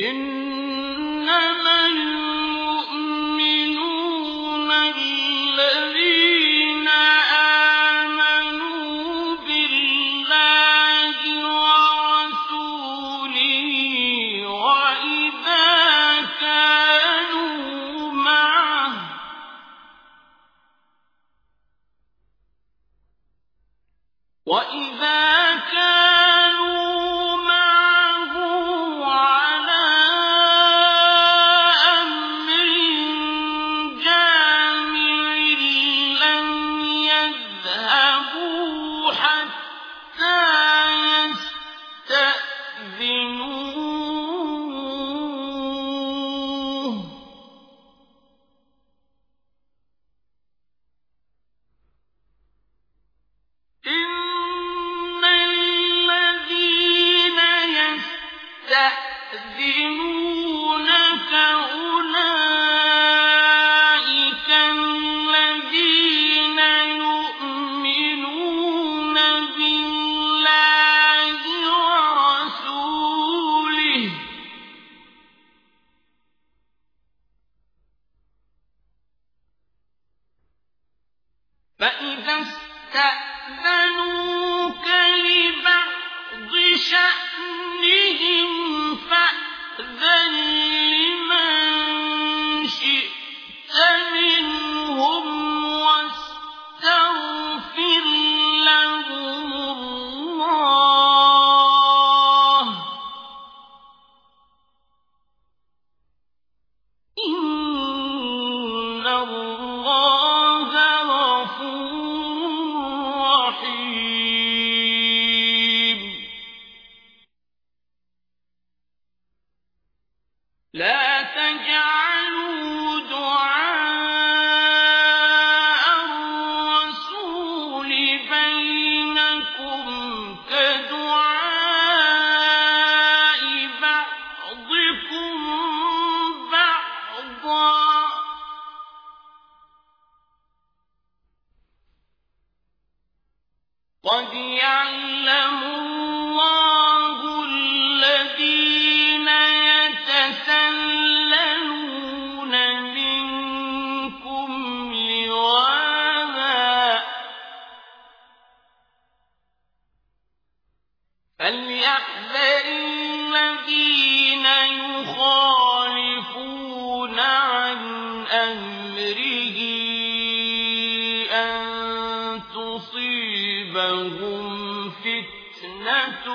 إنما المؤمنون الذين آمنوا بالله ورسوله وإذا كانوا معه وإذا الله غفور رحيم. لا قد يعلم الله الذين يتسللون منكم لواذا فليحذر الذين يخالفون تصيبهم فتنة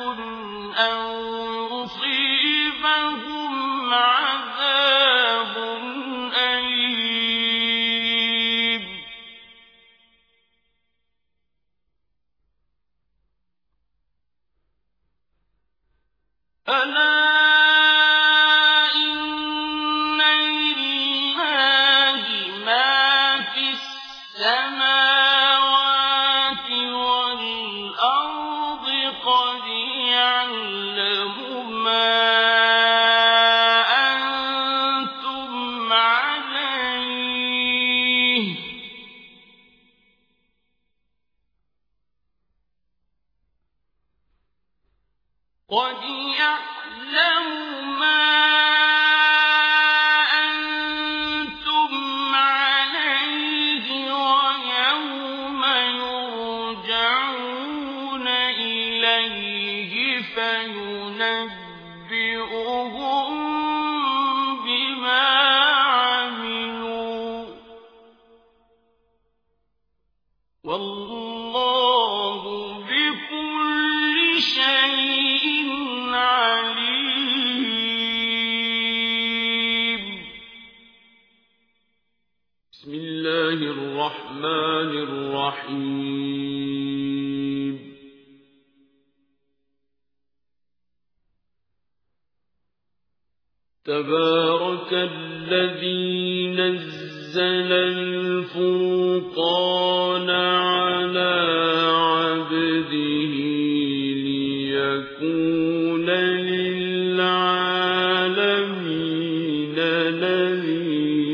أو يصيبهم عذاب قد يعلم ما أنتم عليه قد فينبئهم بما عملوا. والله بكل شيء عليم. بسم الله الرحمن الرحيم. تبارك الذي نزل الفرقان على عبده ليكون للعالمين نذيرا.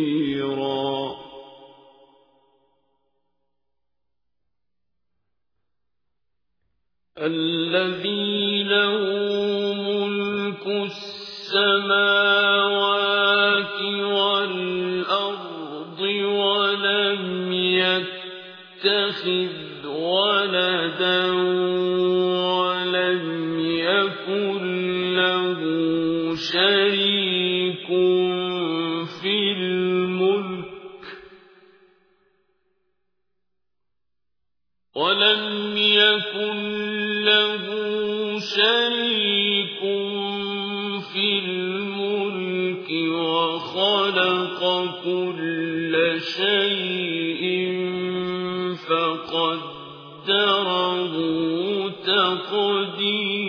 الذي له ملك السماوات والأرض ولم يتخذ ولدا ولم يكن له شريك في الملك ولم يكن له شريك كل شيء فقدره تقديرا.